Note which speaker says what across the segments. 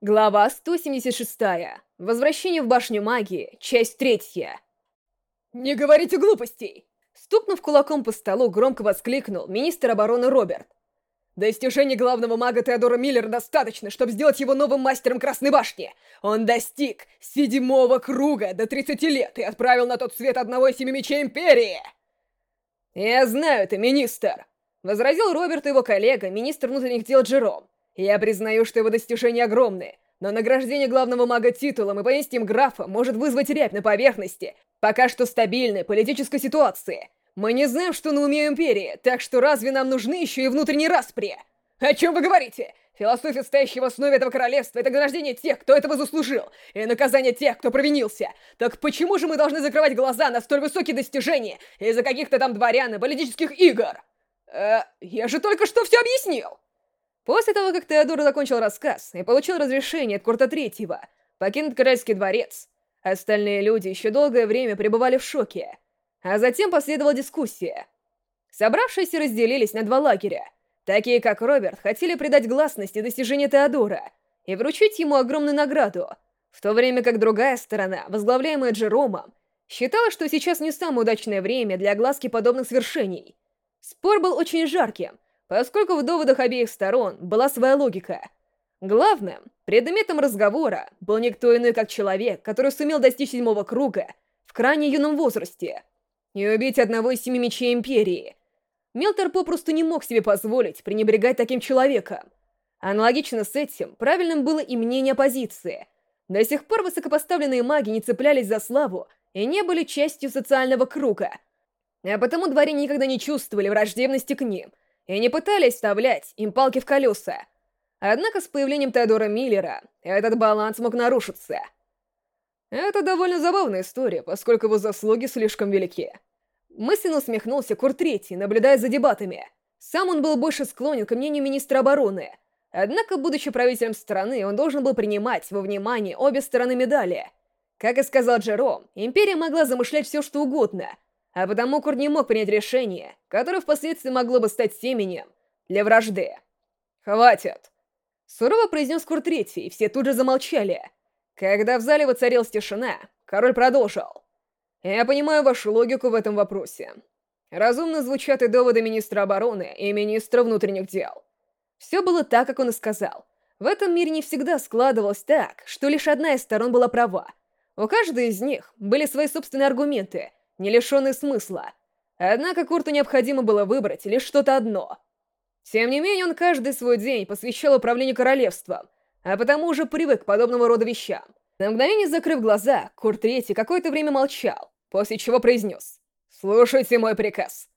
Speaker 1: Глава 176. Возвращение в башню магии. Часть третья. «Не говорите глупостей!» Стукнув кулаком по столу, громко воскликнул министр обороны Роберт. Достижений главного мага Теодора Миллера достаточно, чтобы сделать его новым мастером Красной Башни. Он достиг седьмого круга до 30 лет и отправил на тот свет одного из семи мечей Империи. «Я знаю это, министр!» — возразил Роберт и его коллега, министр внутренних дел Джером. Я признаю, что его достижения огромны, но награждение главного мага титулом и поместьем графа может вызвать рябь на поверхности пока что стабильной политической ситуации. Мы не знаем, что на уме Империи, так что разве нам нужны еще и внутренние распри? О чем вы говорите? Философия, стоящая в основе этого королевства, это награждение тех, кто этого заслужил, и наказание тех, кто провинился. Так почему же мы должны закрывать глаза на столь высокие достижения из-за каких-то там дворян и политических игр? Э, я же только что все объяснил! После того, как Теодор закончил рассказ и получил разрешение от Курта Третьего покинуть Королевский дворец, остальные люди еще долгое время пребывали в шоке. А затем последовала дискуссия. Собравшиеся разделились на два лагеря. Такие, как Роберт, хотели придать гласности достижения Теодора и вручить ему огромную награду, в то время как другая сторона, возглавляемая Джеромом, считала, что сейчас не самое удачное время для огласки подобных свершений. Спор был очень жарким, поскольку в доводах обеих сторон была своя логика. Главным предметом разговора был никто иной, как человек, который сумел достичь седьмого круга в крайне юном возрасте и убить одного из семи мечей Империи. Мелтер попросту не мог себе позволить пренебрегать таким человеком. Аналогично с этим правильным было и мнение оппозиции. До сих пор высокопоставленные маги не цеплялись за славу и не были частью социального круга. А потому дворяне никогда не чувствовали враждебности к ним — и не пытались вставлять им палки в колеса. Однако с появлением Теодора Миллера этот баланс мог нарушиться. Это довольно забавная история, поскольку его заслуги слишком велики. Мысленно усмехнулся Кур Третий, наблюдая за дебатами. Сам он был больше склонен к мнению министра обороны. Однако, будучи правителем страны, он должен был принимать во внимание обе стороны медали. Как и сказал Джером, империя могла замышлять все, что угодно — а потому Кур не мог принять решение, которое впоследствии могло бы стать семенем для вражды. «Хватит!» Сурово произнес Кур Третий, и все тут же замолчали. Когда в зале воцарилась тишина, король продолжил. «Я понимаю вашу логику в этом вопросе. Разумно звучат и доводы министра обороны и министра внутренних дел. Все было так, как он и сказал. В этом мире не всегда складывалось так, что лишь одна из сторон была права. У каждой из них были свои собственные аргументы, не лишенный смысла. Однако Курту необходимо было выбрать лишь что-то одно. Тем не менее, он каждый свой день посвящал управлению королевством, а потому уже привык к подобного рода вещам. На мгновение закрыв глаза, Курт Третий какое-то время молчал, после чего произнес. «Слушайте мой приказ».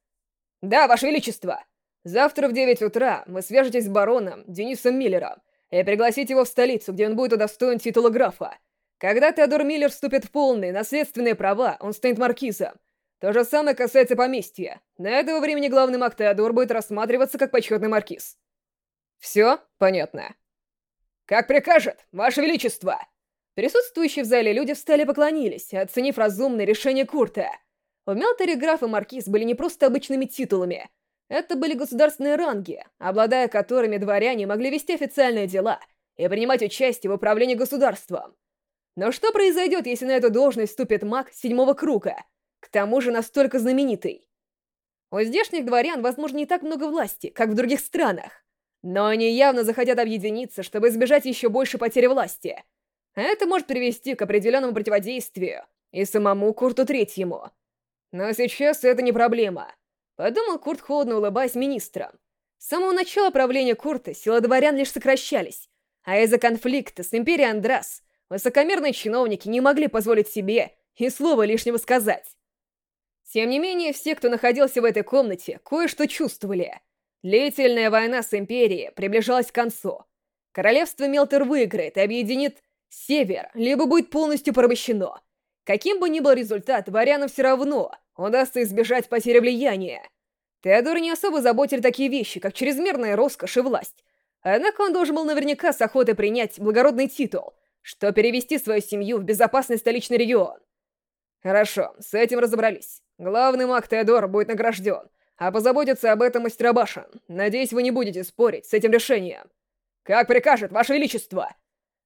Speaker 1: «Да, Ваше Величество. Завтра в 9 утра вы свяжетесь с бароном Денисом Миллером и пригласите его в столицу, где он будет удостоен титула графа. Когда Теодор Миллер вступит в полные наследственные права, он станет маркизом. То же самое касается поместья. На этого времени главный маг Теодор будет рассматриваться как почетный маркиз. Все понятно. Как прикажет, Ваше Величество! Присутствующие в зале люди встали и поклонились, оценив разумное решение Курта. В Мелторе граф и маркиз были не просто обычными титулами. Это были государственные ранги, обладая которыми дворяне могли вести официальные дела и принимать участие в управлении государством. Но что произойдет, если на эту должность вступит маг седьмого круга, к тому же настолько знаменитый? У здешних дворян, возможно, не так много власти, как в других странах. Но они явно захотят объединиться, чтобы избежать еще больше потери власти. Это может привести к определенному противодействию и самому Курту Третьему. Но сейчас это не проблема. Подумал Курт, холодно улыбаясь министрам. С самого начала правления Курта силы дворян лишь сокращались, а из-за конфликта с Империей Андрас Высокомерные чиновники не могли позволить себе и слова лишнего сказать. Тем не менее, все, кто находился в этой комнате, кое-что чувствовали. Длительная война с Империей приближалась к концу. Королевство Мелтер выиграет и объединит Север, либо будет полностью порабощено. Каким бы ни был результат, дворянам все равно удастся избежать потери влияния. Теодора не особо заботили такие вещи, как чрезмерная роскошь и власть. Однако он должен был наверняка с охотой принять благородный титул, что перевести свою семью в безопасный столичный регион. Хорошо, с этим разобрались. Главный маг Теодор будет награжден, а позаботится об этом мастера башен. Надеюсь, вы не будете спорить с этим решением. Как прикажет, Ваше Величество!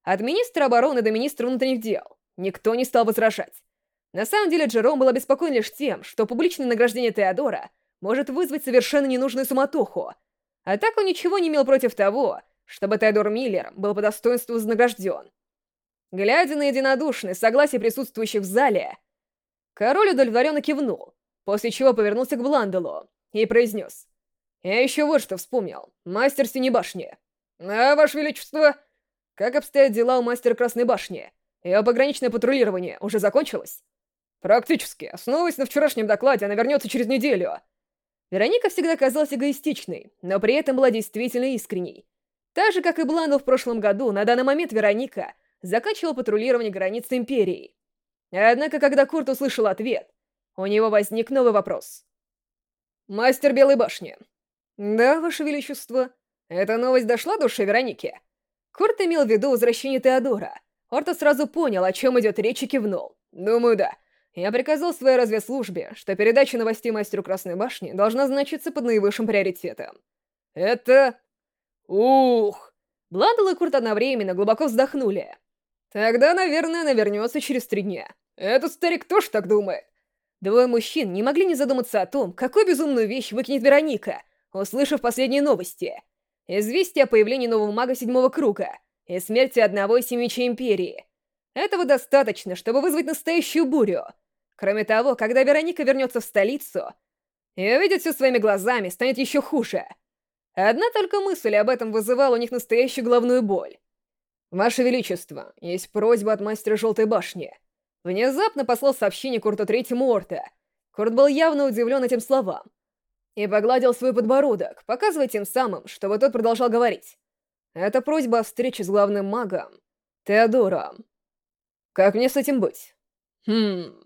Speaker 1: От министра обороны до министра внутренних дел никто не стал возражать. На самом деле Джером был обеспокоен лишь тем, что публичное награждение Теодора может вызвать совершенно ненужную суматоху. А так он ничего не имел против того, чтобы Теодор Миллер был по достоинству вознагражден. Глядя на единодушное согласие присутствующих в зале, король удовлетворенно кивнул, после чего повернулся к Бланделу и произнес. «Я еще вот что вспомнил. Мастер Синей Башни. А, Ваше Величество, как обстоят дела у мастера Красной Башни? Ее пограничное патрулирование уже закончилось?» «Практически. Основываясь на вчерашнем докладе, она вернется через неделю». Вероника всегда казалась эгоистичной, но при этом была действительно искренней. Так же, как и Бланду в прошлом году, на данный момент Вероника заканчивала патрулирование границ Империи. Однако, когда Курт услышал ответ, у него возник новый вопрос. «Мастер Белой Башни». «Да, Ваше Величество. Эта новость дошла до уши Вероники?» Курт имел в виду возвращение Теодора. Орто сразу понял, о чем идет речь и кивнул. «Думаю, да. Я приказал своей разведслужбе, что передача новостей мастеру Красной Башни должна значиться под наивысшим приоритетом. Это Ух! Бландл и Курт одновременно глубоко вздохнули. Тогда, наверное, она вернется через три дня. Этот старик тоже так думает. Двое мужчин не могли не задуматься о том, какую безумную вещь выкинет Вероника, услышав последние новости. Известие о появлении нового мага седьмого круга и смерти одного из семи Империи. Этого достаточно, чтобы вызвать настоящую бурю. Кроме того, когда Вероника вернется в столицу и увидит все своими глазами, станет еще хуже — Одна только мысль об этом вызывала у них настоящую головную боль. «Ваше Величество, есть просьба от мастера Желтой Башни». Внезапно послал сообщение Курту Третьему Орта. Курт был явно удивлен этим словам. И погладил свой подбородок, показывая тем самым, чтобы тот продолжал говорить. Это просьба о встрече с главным магом, Теодором. Как мне с этим быть? Хм...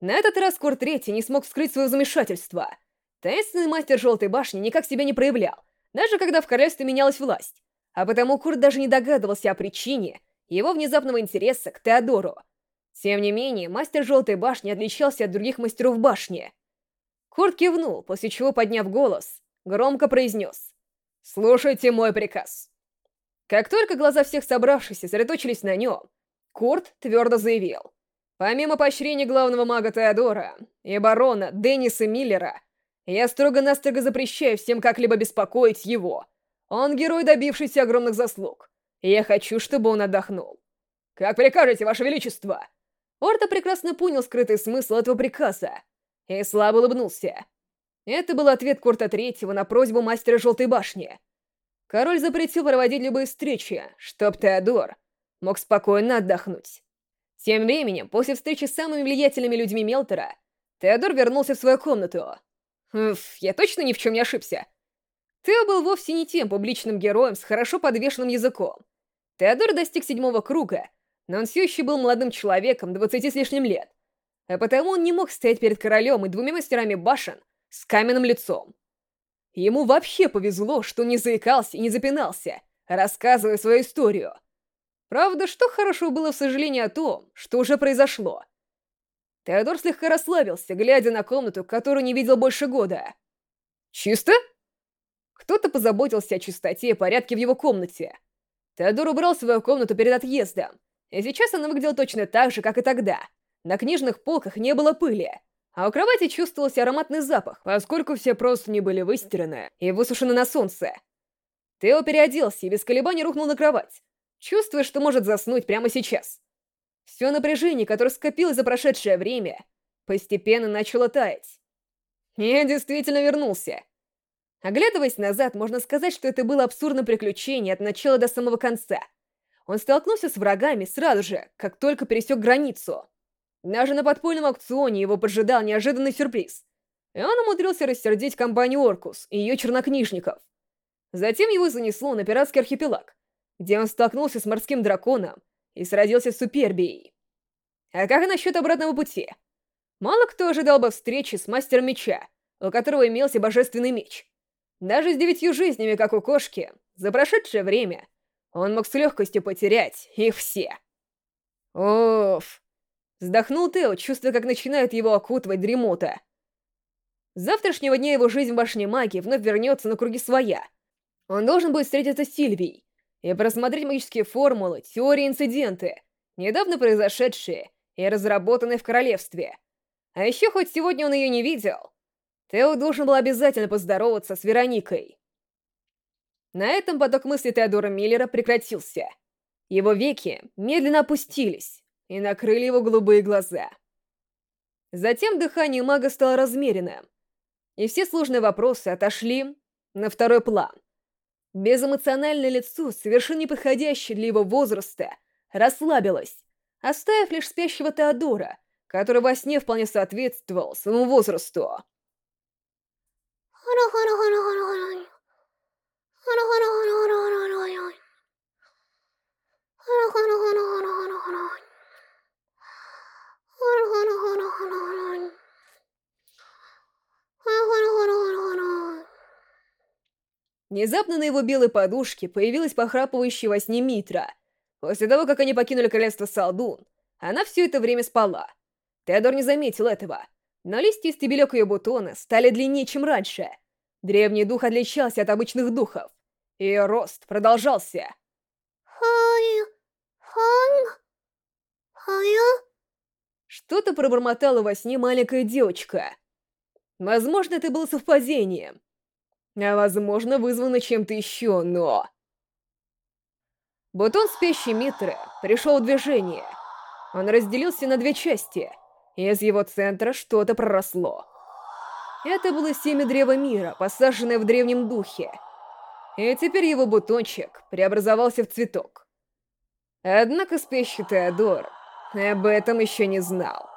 Speaker 1: На этот раз Курт Третий не смог скрыть свое замешательство. Таинственный мастер Желтой Башни никак себя не проявлял, даже когда в королевстве менялась власть, а потому Курт даже не догадывался о причине его внезапного интереса к Теодору. Тем не менее, мастер Желтой Башни отличался от других мастеров башни. Курт кивнул, после чего, подняв голос, громко произнес «Слушайте мой приказ». Как только глаза всех собравшихся сосредоточились на нем, Курт твердо заявил «Помимо поощрения главного мага Теодора и барона Денниса Миллера, я строго-настрого запрещаю всем как-либо беспокоить его. Он герой, добившийся огромных заслуг. Я хочу, чтобы он отдохнул. Как прикажете, Ваше Величество? Орта прекрасно понял скрытый смысл этого приказа и слабо улыбнулся. Это был ответ Курта Третьего на просьбу мастера Желтой Башни. Король запретил проводить любые встречи, чтоб Теодор мог спокойно отдохнуть. Тем временем, после встречи с самыми влиятельными людьми Мелтера, Теодор вернулся в свою комнату. Уф, я точно ни в чем не ошибся. Тео был вовсе не тем публичным героем с хорошо подвешенным языком. Теодор достиг седьмого круга, но он все еще был молодым человеком, двадцати с лишним лет. А потому он не мог стоять перед королем и двумя мастерами башен с каменным лицом. Ему вообще повезло, что не заикался и не запинался, рассказывая свою историю. Правда, что хорошо было в сожалении о том, что уже произошло — Теодор слегка расслабился, глядя на комнату, которую не видел больше года. «Чисто?» Кто-то позаботился о чистоте и порядке в его комнате. Теодор убрал свою комнату перед отъездом, и сейчас она выглядела точно так же, как и тогда. На книжных полках не было пыли, а у кровати чувствовался ароматный запах, поскольку все просто не были выстираны и высушены на солнце. Тео переоделся и без колебаний рухнул на кровать, чувствуя, что может заснуть прямо сейчас. Все напряжение, которое скопилось за прошедшее время, постепенно начало таять. Я действительно вернулся. Оглядываясь назад, можно сказать, что это было абсурдное приключение от начала до самого конца. Он столкнулся с врагами сразу же, как только пересек границу. Даже на подпольном аукционе его поджидал неожиданный сюрприз. И он умудрился рассердить компанию Оркус и ее чернокнижников. Затем его занесло на пиратский архипелаг, где он столкнулся с морским драконом и сразился с Супербией. А как насчет обратного пути? Мало кто ожидал бы встречи с мастером меча, у которого имелся божественный меч. Даже с девятью жизнями, как у кошки, за прошедшее время он мог с легкостью потерять их все. Оф. Вздохнул Тео, чувствуя, как начинает его окутывать дремота. С завтрашнего дня его жизнь в башне магии вновь вернется на круги своя. Он должен будет встретиться с Сильвией, и просмотреть магические формулы, теории инциденты, недавно произошедшие и разработанные в королевстве. А еще хоть сегодня он ее не видел, Тео должен был обязательно поздороваться с Вероникой. На этом поток мысли Теодора Миллера прекратился. Его веки медленно опустились и накрыли его голубые глаза. Затем дыхание мага стало размеренным, и все сложные вопросы отошли на второй план. Безэмоциональное лицо, совершенно неподходящее для его возраста, расслабилось, оставив лишь спящего Теодора, который во сне вполне соответствовал своему возрасту. Внезапно на его белой подушке появилась похрапывающая во сне Митра. После того, как они покинули королевство Салдун, она все это время спала. Теодор не заметил этого, но листья и стебелек ее бутона стали длиннее, чем раньше. Древний дух отличался от обычных духов. Ее рост продолжался. Что-то пробормотала во сне маленькая девочка. Возможно, это было совпадением. А возможно, вызвано чем-то еще, но... Бутон спящей Митры пришел в движение. Он разделился на две части, и из его центра что-то проросло. Это было семя Древа Мира, посаженное в Древнем Духе. И теперь его бутончик преобразовался в цветок. Однако спящий Теодор об этом еще не знал.